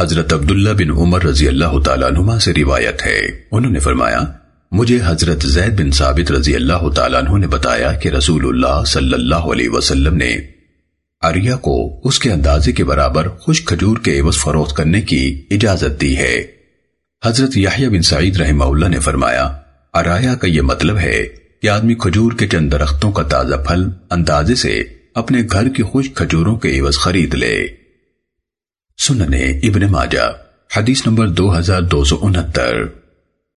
حضرت عبداللہ بن عمر رضی اللہ تعالیٰ عنہما سے روایت ہے۔ انہوں نے فرمایا، مجھے حضرت زید بن ثابت رضی اللہ تعالیٰ عنہ نے بتایا کہ رسول اللہ صلی اللہ علیہ وسلم نے اریا کو اس کے اندازے کے برابر خوش کھجور کے عوض فروخت کرنے کی اجازت دی ہے۔ حضرت یحییٰ بن سعید رحمہ اللہ نے فرمایا ارایا کا یہ مطلب ہے کہ آدمی کھجور کے چند درختوں کا تازہ پھل اندازے سے اپنے گھر کی خوش کھجوروں کے عوض خرید لے۔ سننے ابن ماجہ حدیث نمبر دو ہزار دو سو انہتر۔